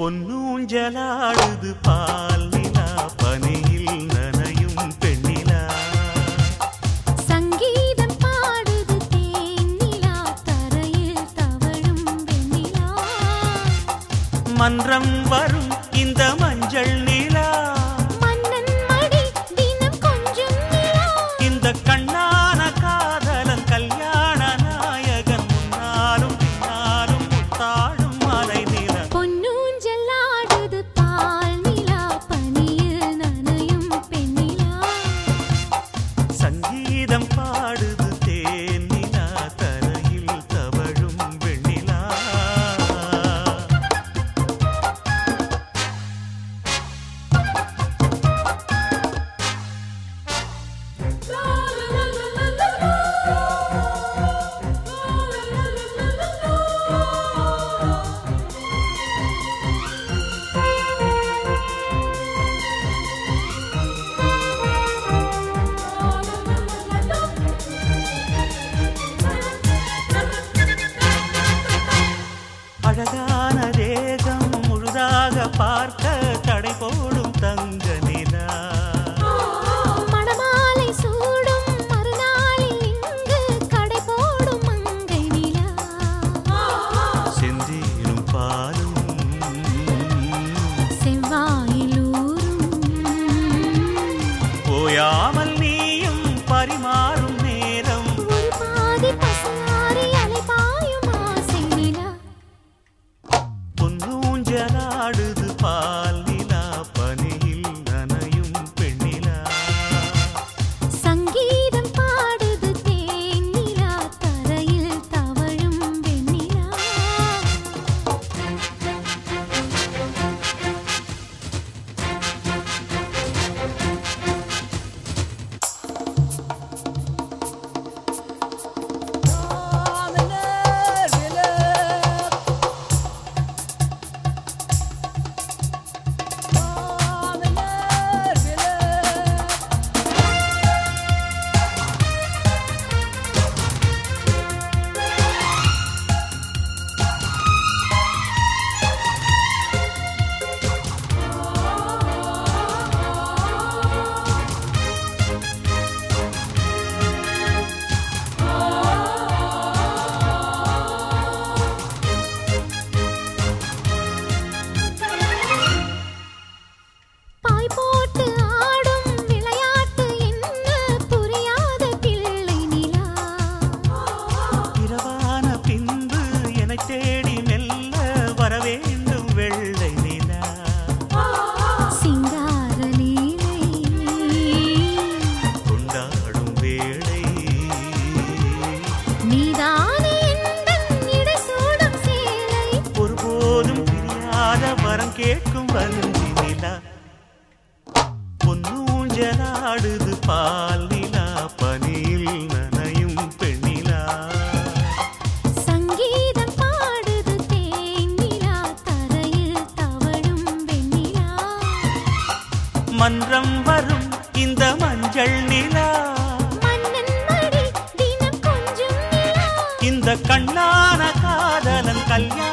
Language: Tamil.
பொன்னூஞ்சலாடுது பால் நிலா பனையில் நனையும் பெண்ணிலா. சங்கீதம் பாடுது தேன்னிலா தரையில் தவழும் வெண்ணிலா மன்றம் வரும் இந்த மஞ்சள் சங்கீதம் பாடுது. தேகம் முழுதாக பார்க்க தடை போல் பருந்தி நிலா பொன்னு ஊஞ்சலாடுது பால் நிலா பனியில் நனையும் பெண்ணிலா. சங்கீதம் பாடுது தேனிலா தரையில் தவழும் வெண்ணிலா மன்றம் வரும் இந்த மஞ்சள் நிலா. இந்த கண்ணான காதலன் கல்யாணம்